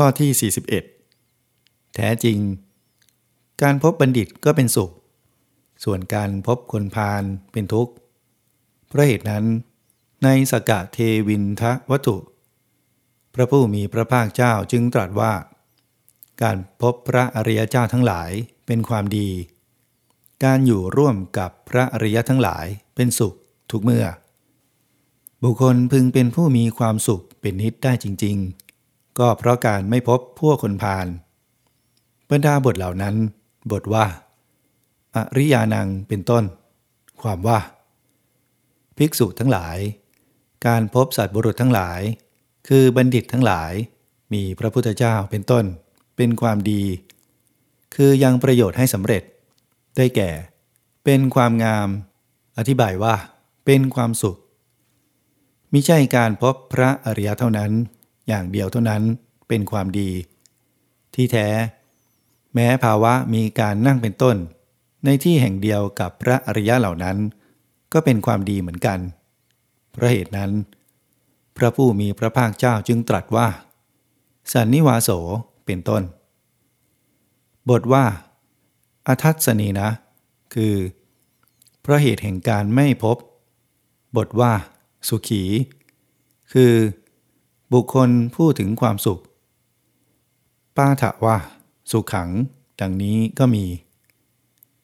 ข้อที่ 41 แท้จริง การพบบัณฑิตก็เป็นสุข ส่วนการพบคนพาลเป็นทุกข์ เพราะเหตุนั้น ในสกะเทวินทวัตถุ พระผู้มีพระภาคเจ้าจึงตรัสว่า การพบพระอริยเจ้าทั้งหลายเป็นความดี การอยู่ร่วมกับพระอริยทั้งหลายเป็นสุขทุกเมื่อ บุคคลพึงเป็นผู้มีความสุขเป็นนิดได้จริง ๆ ก็เพราะการไม่พบพวกคนพาลบรรดาบทเหล่านั้น บทว่า อริยานังเป็นต้น ความว่า ภิกษุทั้งหลาย การพบสัตว์บุรุษทั้งหลาย คือบัณฑิตทั้งหลาย มีพระพุทธเจ้าเป็นต้น เป็นความดี คือยังประโยชน์ให้สำเร็จ ได้แก่ เป็นความงาม อธิบายว่า เป็นความสุขมิใช่การพบพระอริยเท่านั้น อย่างเดียวเท่านั้นเป็นความดี ที่แท้ แม้ภาวะมีการนั่งเป็นต้น ในที่แห่งเดียวกับพระอริยะเหล่านั้น ก็เป็นความดีเหมือนกัน เพราะเหตุนั้น พระผู้มีพระภาคเจ้าจึงตรัสว่า สันนิวาโสเป็นต้น บทว่าอทัศนีนะ คือ เพราะเหตุแห่งการไม่พบ บทว่า สุขี คือ บุคคลพูดถึงความสุข ป้าถะว่า สุขขัง ดังนี้ก็มี